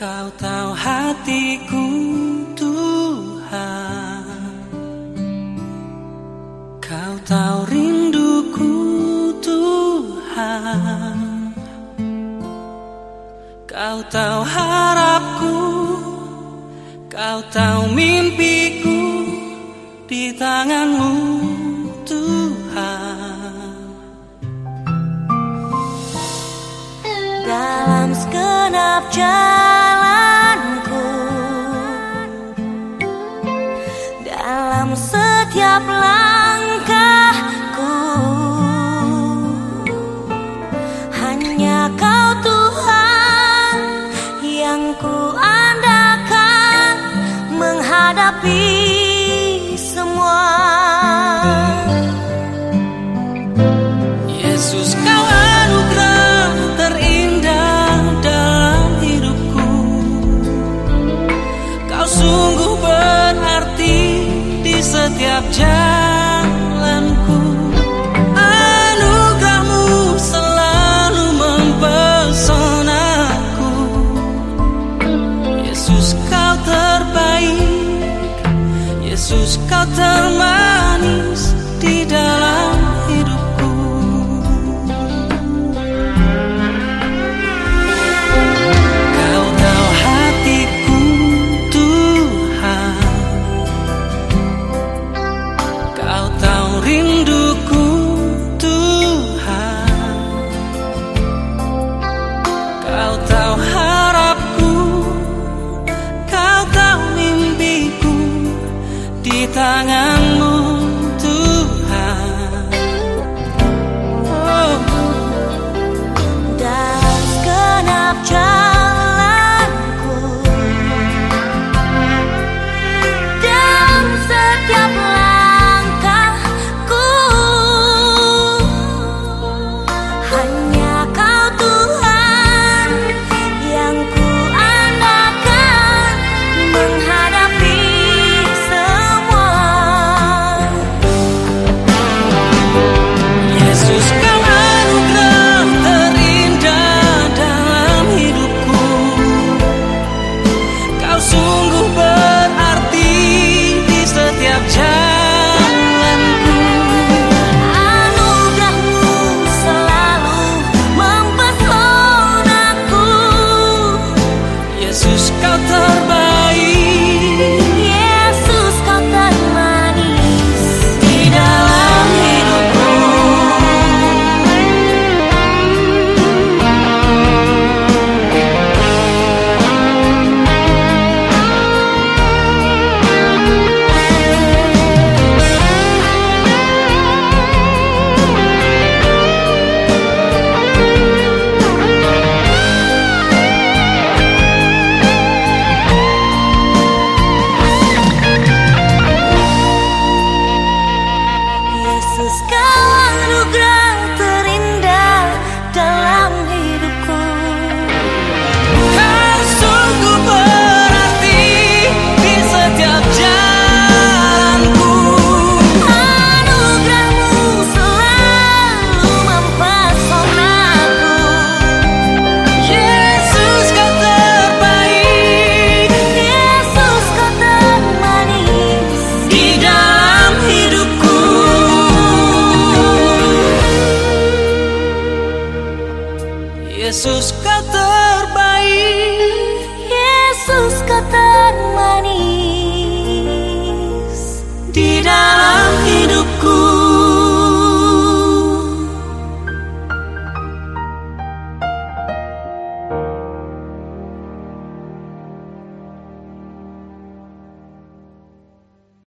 Kau tahu hatiku Tuhan. Kau tahu rinduku Tuhan. Kau tahu harapku Kau tahu mimpiku Di tanganmu Tuhan. Dalam segenap jalan dalam setiap langkah. Yesus kau termanis di dalam tak Jesús